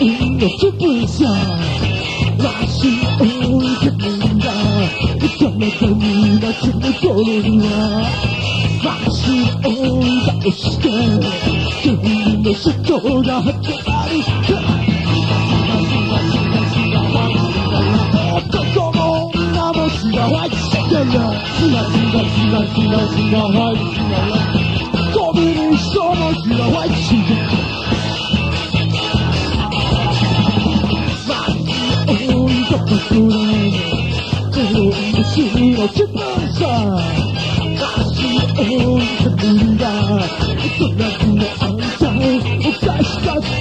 in the superstar. 다시 오겠는가 그전에 보니나 춤을 떠오르나 다시 온다 이 시간 그는 내서 돌아왔지 않을까 Goblin is so much, you know, の虫の気分さ足を置いてみんな隣のあんたをおかしたって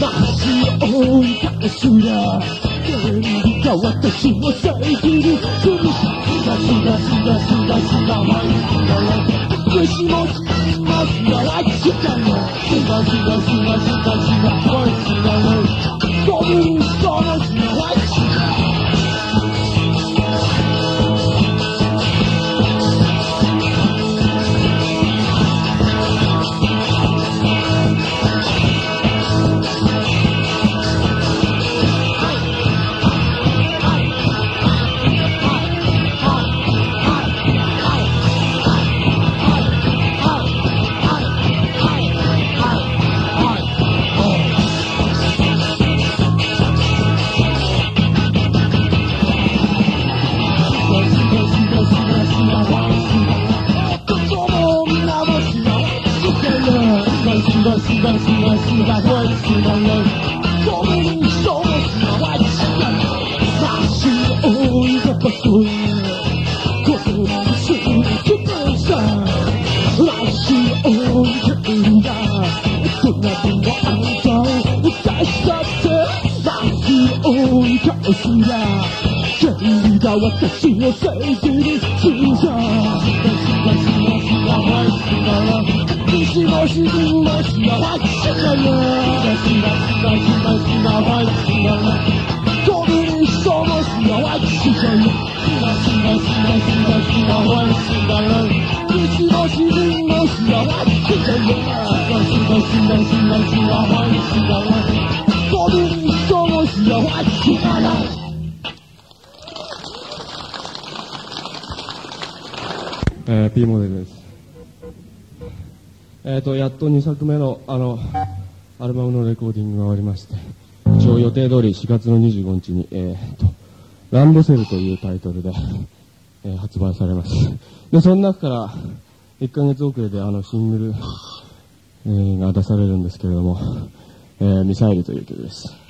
足を追い返すな天理が私を遮る苦しがしがしがしがしがはい福祉もしますがはいしがねしがしがしがしがしが 私の正義に通さ西も自分も幸せだよ飛びに人も幸せだよ西も自分 も幸せだよ飛びに人も幸せだよえー、P モデルです。 えっ、と、やっと2作目の、あの、アルバムのレコーディングが終わりまして、一応予定通り4月の25日に、えっ、と、ランドセルというタイトルで、えー発売されます。で、その中から、1ヶ月遅れであの、シングル、えーが出されるんですけれども、えーミサイルという曲です。